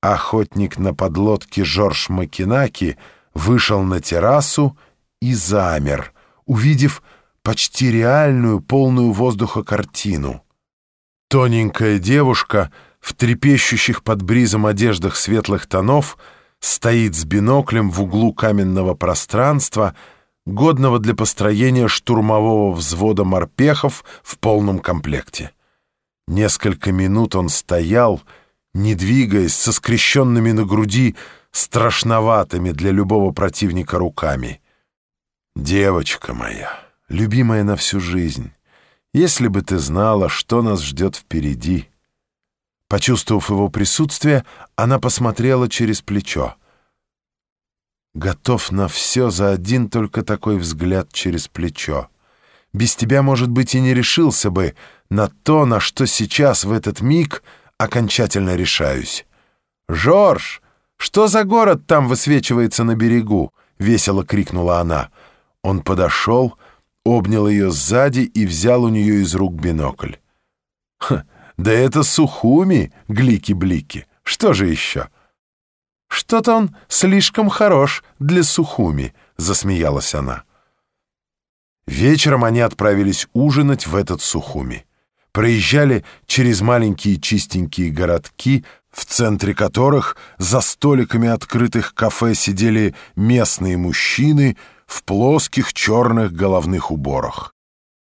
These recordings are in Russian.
Охотник на подлодке Жорж Макинаки вышел на террасу и замер, увидев почти реальную, полную воздуха картину. Тоненькая девушка в трепещущих под бризом одеждах светлых тонов стоит с биноклем в углу каменного пространства, годного для построения штурмового взвода морпехов в полном комплекте. Несколько минут он стоял, не двигаясь, со скрещенными на груди, страшноватыми для любого противника руками. «Девочка моя, любимая на всю жизнь, если бы ты знала, что нас ждет впереди». Почувствовав его присутствие, она посмотрела через плечо. «Готов на все за один только такой взгляд через плечо. Без тебя, может быть, и не решился бы на то, на что сейчас, в этот миг, окончательно решаюсь. «Жорж, что за город там высвечивается на берегу?» — весело крикнула она. Он подошел, обнял ее сзади и взял у нее из рук бинокль. «Ха, да это Сухуми, глики-блики. Что же еще?» «Что-то он слишком хорош для Сухуми», — засмеялась она. Вечером они отправились ужинать в этот Сухуми проезжали через маленькие чистенькие городки, в центре которых за столиками открытых кафе сидели местные мужчины в плоских черных головных уборах.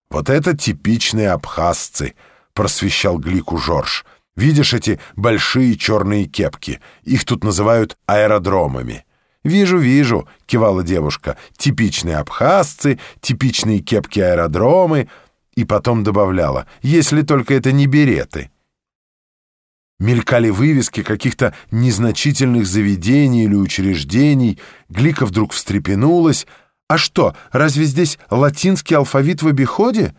«Вот это типичные абхазцы», — просвещал Глику Жорж. «Видишь эти большие черные кепки? Их тут называют аэродромами». «Вижу, вижу», — кивала девушка. «Типичные абхазцы, типичные кепки-аэродромы» и потом добавляла, если только это не береты. Мелькали вывески каких-то незначительных заведений или учреждений. Глика вдруг встрепенулась. «А что, разве здесь латинский алфавит в обиходе?»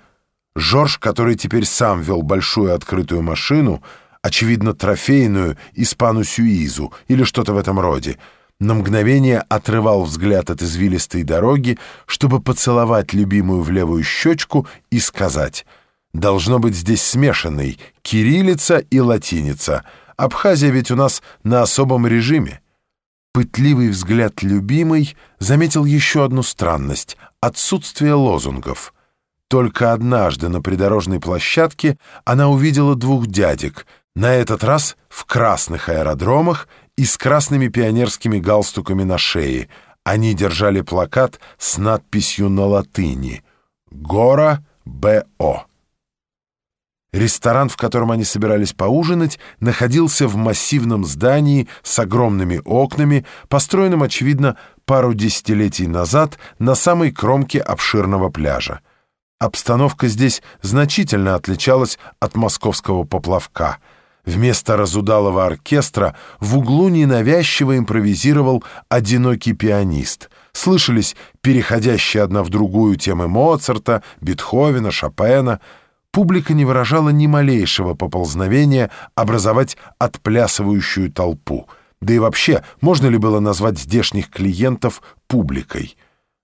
Жорж, который теперь сам вел большую открытую машину, очевидно, трофейную испану Сюизу или что-то в этом роде, на мгновение отрывал взгляд от извилистой дороги, чтобы поцеловать любимую в левую щечку и сказать «Должно быть здесь смешанный кириллица и латиница. Абхазия ведь у нас на особом режиме». Пытливый взгляд любимой заметил еще одну странность — отсутствие лозунгов. Только однажды на придорожной площадке она увидела двух дядек, на этот раз в красных аэродромах — и с красными пионерскими галстуками на шее. Они держали плакат с надписью на латыни «Гора Б.О». Ресторан, в котором они собирались поужинать, находился в массивном здании с огромными окнами, построенном, очевидно, пару десятилетий назад на самой кромке обширного пляжа. Обстановка здесь значительно отличалась от московского поплавка — Вместо разудалого оркестра в углу ненавязчиво импровизировал одинокий пианист. Слышались переходящие одна в другую темы Моцарта, Бетховена, Шопена. Публика не выражала ни малейшего поползновения образовать отплясывающую толпу. Да и вообще, можно ли было назвать здешних клиентов публикой?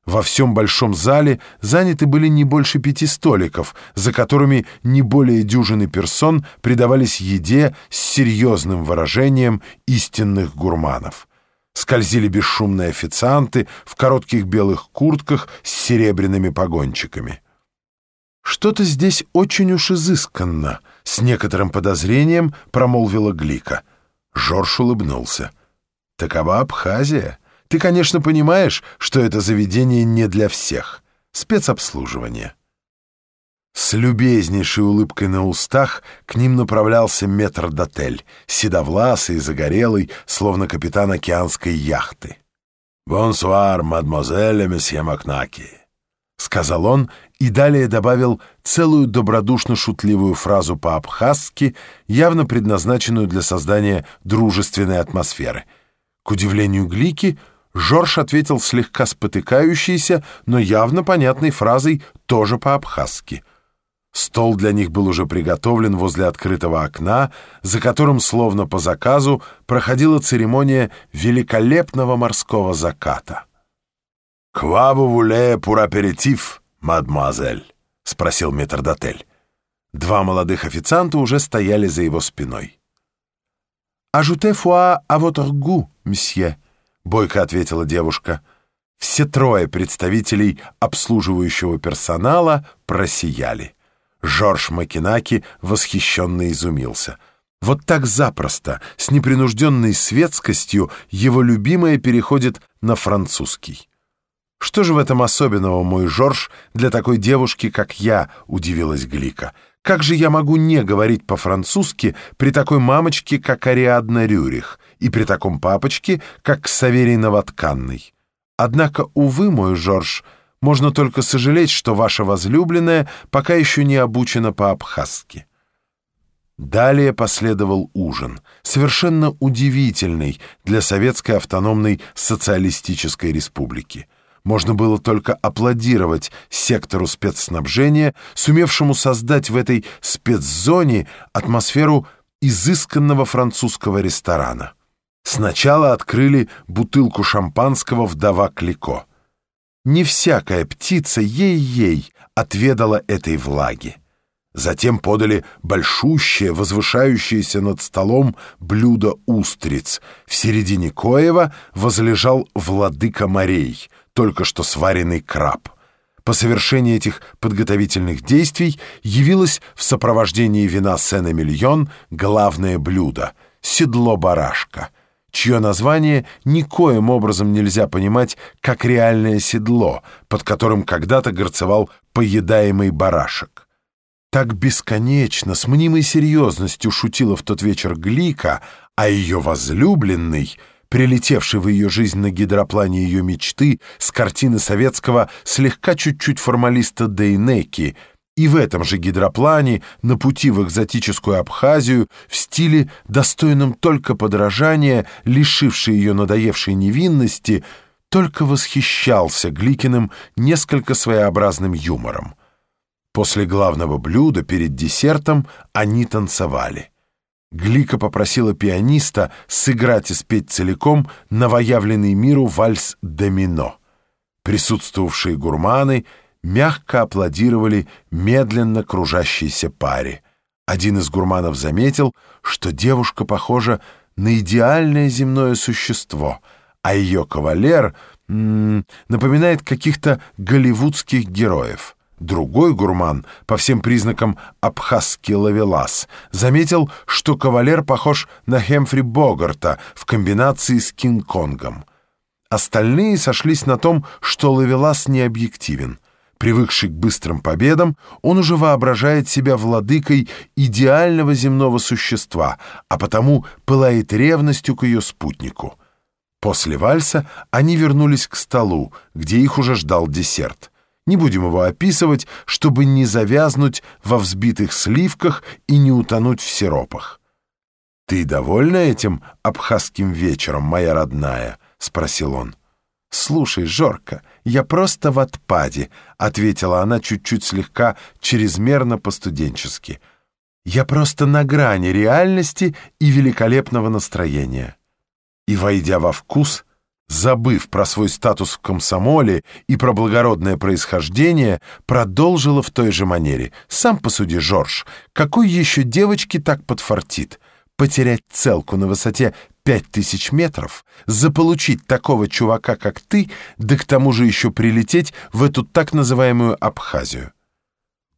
Во всем большом зале заняты были не больше пяти столиков, за которыми не более дюжины персон предавались еде с серьезным выражением истинных гурманов. Скользили бесшумные официанты в коротких белых куртках с серебряными погончиками. «Что-то здесь очень уж изысканно», — с некоторым подозрением промолвила Глика. Жорж улыбнулся. «Такова Абхазия». Ты, конечно, понимаешь, что это заведение не для всех. Спецобслуживание. С любезнейшей улыбкой на устах к ним направлялся метрдотель, седовласый и загорелый, словно капитан океанской яхты. «Бонсуар, мадемуазель месье Макнаки», — сказал он и далее добавил целую добродушно-шутливую фразу по-абхазски, явно предназначенную для создания дружественной атмосферы. К удивлению Глики — Жорж ответил слегка спотыкающейся, но явно понятной фразой тоже по-абхазски. Стол для них был уже приготовлен возле открытого окна, за которым, словно по заказу, проходила церемония великолепного морского заката. «Кваву вуле пур аперитив, мадемуазель?» — спросил метрдотель. Два молодых официанта уже стояли за его спиной. «Ажуте фуа а votre goût, мсье», — бойко ответила девушка. Все трое представителей обслуживающего персонала просияли. Жорж Макинаки восхищенно изумился. Вот так запросто, с непринужденной светскостью, его любимая переходит на французский. «Что же в этом особенного, мой Жорж, для такой девушки, как я?» — удивилась Глика. «Как же я могу не говорить по-французски при такой мамочке, как Ариадна Рюрих, и при таком папочке, как Саверий Новотканный? Однако, увы, мой Жорж, можно только сожалеть, что ваша возлюбленная пока еще не обучена по-абхазски». Далее последовал ужин, совершенно удивительный для Советской автономной социалистической республики. Можно было только аплодировать сектору спецснабжения, сумевшему создать в этой спецзоне атмосферу изысканного французского ресторана. Сначала открыли бутылку шампанского «Вдова Клико». Не всякая птица ей-ей отведала этой влаги. Затем подали большущее, возвышающееся над столом блюдо устриц. В середине коева возлежал владыка морей, только что сваренный краб. По совершении этих подготовительных действий явилось в сопровождении вина Сен-Эмильон главное блюдо — седло-барашка, чье название никоим образом нельзя понимать как реальное седло, под которым когда-то горцевал поедаемый барашек. Так бесконечно, с мнимой серьезностью шутила в тот вечер Глика, а ее возлюбленный, прилетевший в ее жизнь на гидроплане ее мечты с картины советского слегка чуть-чуть формалиста Дейнеки, и в этом же гидроплане на пути в экзотическую Абхазию в стиле, достойном только подражания, лишивший ее надоевшей невинности, только восхищался Гликиным несколько своеобразным юмором. После главного блюда перед десертом они танцевали. Глика попросила пианиста сыграть и спеть целиком новоявленный миру вальс «Домино». Присутствовавшие гурманы мягко аплодировали медленно кружащейся паре. Один из гурманов заметил, что девушка похожа на идеальное земное существо, а ее кавалер м -м, напоминает каких-то голливудских героев. Другой гурман, по всем признакам абхазский лавелас, заметил, что кавалер похож на Хемфри Богарта в комбинации с Кинг-Конгом. Остальные сошлись на том, что лавелас не объективен. Привыкший к быстрым победам, он уже воображает себя владыкой идеального земного существа, а потому пылает ревностью к ее спутнику. После вальса они вернулись к столу, где их уже ждал десерт — не будем его описывать, чтобы не завязнуть во взбитых сливках и не утонуть в сиропах. «Ты довольна этим абхазским вечером, моя родная?» — спросил он. «Слушай, Жорка, я просто в отпаде», — ответила она чуть-чуть слегка чрезмерно по-студенчески. «Я просто на грани реальности и великолепного настроения». И, войдя во вкус, забыв про свой статус в комсомоле и про благородное происхождение, продолжила в той же манере. «Сам посуди, Жорж, какой еще девочке так подфартит? Потерять целку на высоте пять тысяч метров, заполучить такого чувака, как ты, да к тому же еще прилететь в эту так называемую Абхазию».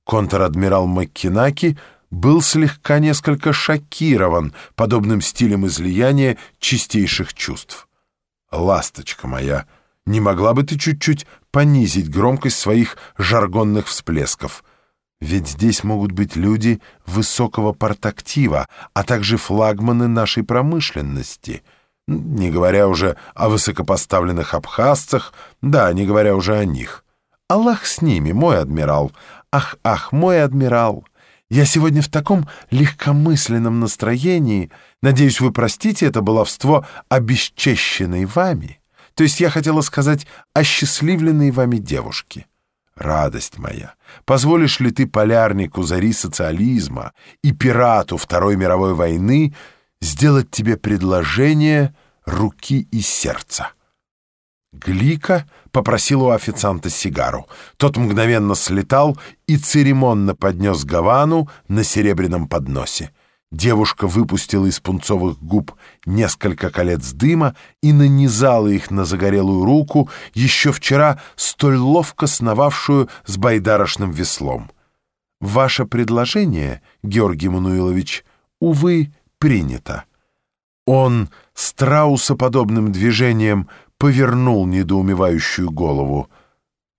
Контр-адмирал Маккинаки был слегка несколько шокирован подобным стилем излияния чистейших чувств. «Ласточка моя, не могла бы ты чуть-чуть понизить громкость своих жаргонных всплесков? Ведь здесь могут быть люди высокого портактива, а также флагманы нашей промышленности» не говоря уже о высокопоставленных абхазцах, да, не говоря уже о них. Аллах с ними, мой адмирал. Ах, ах, мой адмирал. Я сегодня в таком легкомысленном настроении. Надеюсь, вы простите это баловство обесчещенной вами. То есть я хотела сказать осчастливленной вами девушке. Радость моя, позволишь ли ты полярнику зари социализма и пирату Второй мировой войны сделать тебе предложение руки и сердца? Глика попросил у официанта сигару. Тот мгновенно слетал и церемонно поднес Гавану на серебряном подносе. Девушка выпустила из пунцовых губ несколько колец дыма и нанизала их на загорелую руку, еще вчера столь ловко сновавшую с байдарочным веслом. «Ваше предложение, Георгий Мануилович, увы, принято». Он страусоподобным движением повернул недоумевающую голову.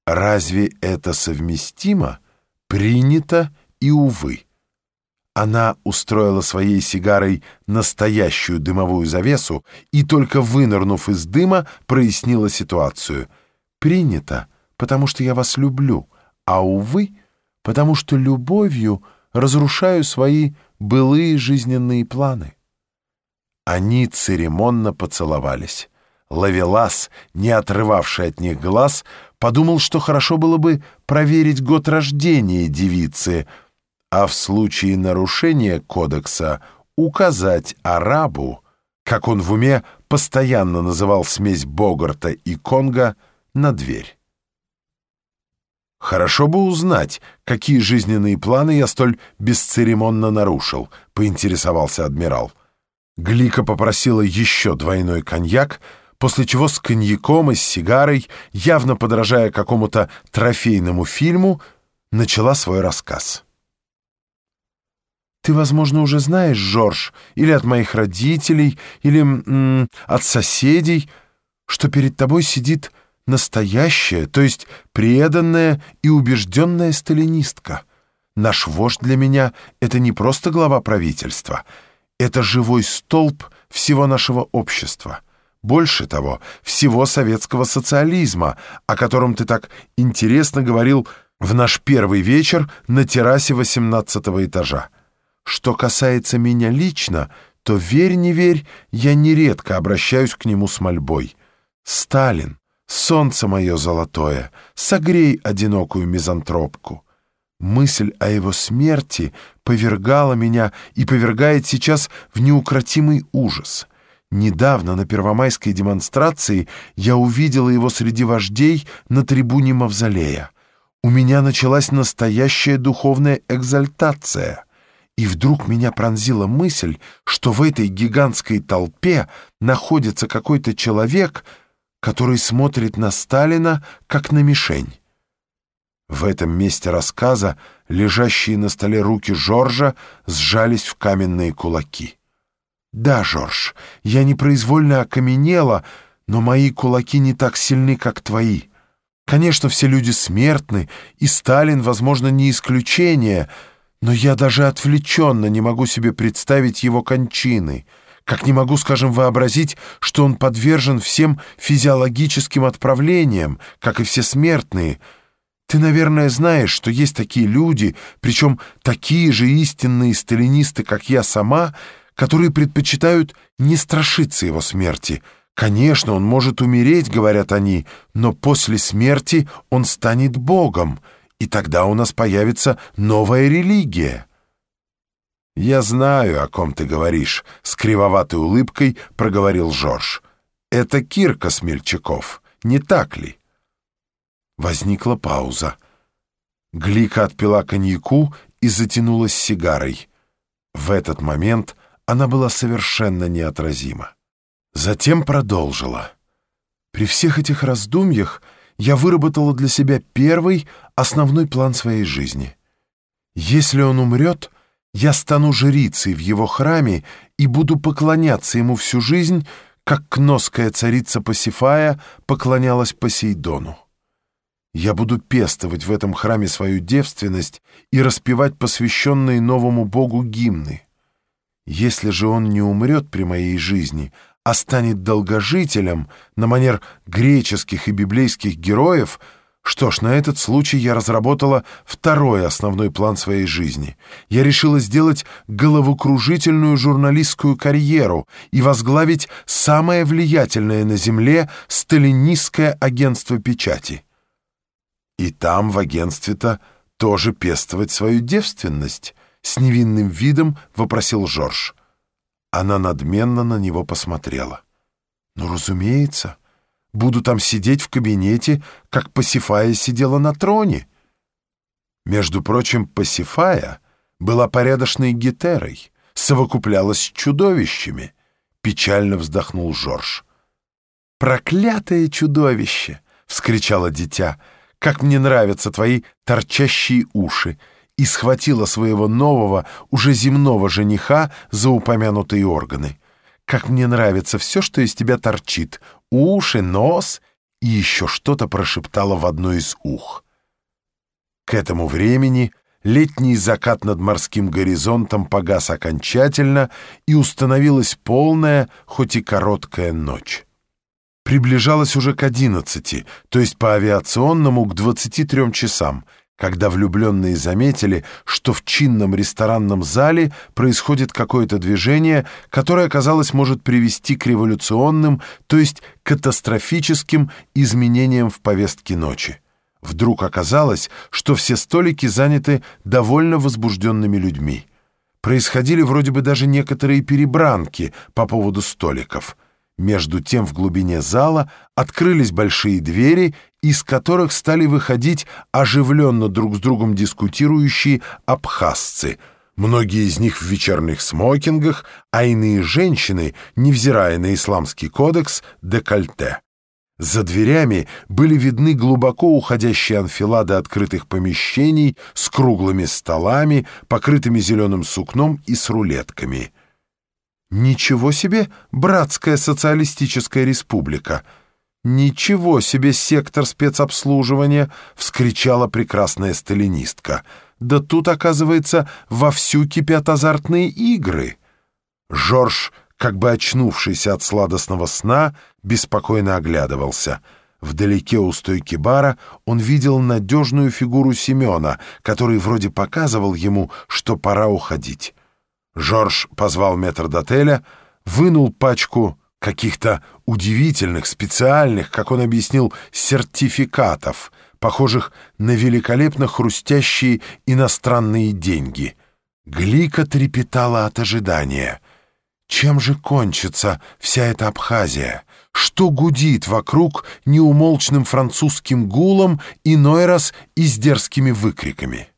«Разве это совместимо? Принято и увы». Она устроила своей сигарой настоящую дымовую завесу и, только вынырнув из дыма, прояснила ситуацию. «Принято, потому что я вас люблю, а, увы, потому что любовью разрушаю свои былые жизненные планы». Они церемонно поцеловались. Лавелас, не отрывавший от них глаз, подумал, что хорошо было бы проверить год рождения девицы — а в случае нарушения кодекса указать арабу, как он в уме постоянно называл смесь Богарта и Конга, на дверь. «Хорошо бы узнать, какие жизненные планы я столь бесцеремонно нарушил», — поинтересовался адмирал. Глика попросила еще двойной коньяк, после чего с коньяком и с сигарой, явно подражая какому-то трофейному фильму, начала свой рассказ. Ты, возможно, уже знаешь, Жорж, или от моих родителей, или м, от соседей, что перед тобой сидит настоящая, то есть преданная и убежденная сталинистка. Наш вождь для меня — это не просто глава правительства, это живой столб всего нашего общества. Больше того, всего советского социализма, о котором ты так интересно говорил в наш первый вечер на террасе 18 этажа. Что касается меня лично, то, верь не верь, я нередко обращаюсь к нему с мольбой. «Сталин, солнце мое золотое, согрей одинокую мизантропку». Мысль о его смерти повергала меня и повергает сейчас в неукротимый ужас. Недавно на первомайской демонстрации я увидела его среди вождей на трибуне Мавзолея. У меня началась настоящая духовная экзальтация — и вдруг меня пронзила мысль, что в этой гигантской толпе находится какой-то человек, который смотрит на Сталина как на мишень. В этом месте рассказа лежащие на столе руки Жоржа сжались в каменные кулаки. «Да, Жорж, я непроизвольно окаменела, но мои кулаки не так сильны, как твои. Конечно, все люди смертны, и Сталин, возможно, не исключение — но я даже отвлеченно не могу себе представить его кончины, как не могу, скажем, вообразить, что он подвержен всем физиологическим отправлениям, как и все смертные. Ты, наверное, знаешь, что есть такие люди, причем такие же истинные сталинисты, как я сама, которые предпочитают не страшиться его смерти. Конечно, он может умереть, говорят они, но после смерти он станет Богом — и тогда у нас появится новая религия». «Я знаю, о ком ты говоришь», — с кривоватой улыбкой проговорил Жорж. «Это Кирка Смельчаков, не так ли?» Возникла пауза. Глика отпила коньяку и затянулась сигарой. В этот момент она была совершенно неотразима. Затем продолжила. «При всех этих раздумьях я выработала для себя первый основной план своей жизни. Если он умрет, я стану жрицей в его храме и буду поклоняться ему всю жизнь, как кносская царица Пасифая поклонялась Посейдону. Я буду пестовать в этом храме свою девственность и распевать посвященные новому богу гимны. Если же он не умрет при моей жизни, а станет долгожителем на манер греческих и библейских героев, что ж, на этот случай я разработала второй основной план своей жизни. Я решила сделать головокружительную журналистскую карьеру и возглавить самое влиятельное на Земле сталинистское агентство печати. И там, в агентстве-то, тоже пестовать свою девственность, с невинным видом вопросил Жорж. Она надменно на него посмотрела. «Ну, разумеется, буду там сидеть в кабинете, как Пасифая сидела на троне». Между прочим, Пасифая была порядочной гетерой, совокуплялась с чудовищами. Печально вздохнул Жорж. «Проклятое чудовище!» — вскричало дитя. «Как мне нравятся твои торчащие уши!» И схватила своего нового, уже земного жениха за упомянутые органы. «Как мне нравится все, что из тебя торчит! Уши, нос!» и еще что-то прошептала в одно из ух. К этому времени летний закат над морским горизонтом погас окончательно, и установилась полная, хоть и короткая ночь. Приближалась уже к одиннадцати, то есть по авиационному к двадцати трем часам, когда влюбленные заметили, что в чинном ресторанном зале происходит какое-то движение, которое, казалось, может привести к революционным, то есть катастрофическим изменениям в повестке ночи. Вдруг оказалось, что все столики заняты довольно возбужденными людьми. Происходили вроде бы даже некоторые перебранки по поводу столиков — между тем в глубине зала открылись большие двери, из которых стали выходить оживленно друг с другом дискутирующие абхазцы, многие из них в вечерних смокингах, а иные женщины, невзирая на исламский кодекс, декольте. За дверями были видны глубоко уходящие анфилады открытых помещений с круглыми столами, покрытыми зеленым сукном и с рулетками — Ничего себе братская социалистическая республика! Ничего себе сектор спецобслуживания! вскричала прекрасная сталинистка. Да тут, оказывается, вовсю кипят азартные игры. Жорж, как бы очнувшийся от сладостного сна, беспокойно оглядывался. Вдалеке у стойки бара он видел надежную фигуру Семена, который вроде показывал ему, что пора уходить. Жорж позвал метрдотеля, вынул пачку каких-то удивительных, специальных, как он объяснил, сертификатов, похожих на великолепно хрустящие иностранные деньги. Глика трепетала от ожидания. Чем же кончится вся эта Абхазия? Что гудит вокруг неумолчным французским гулом, иной раз и с дерзкими выкриками?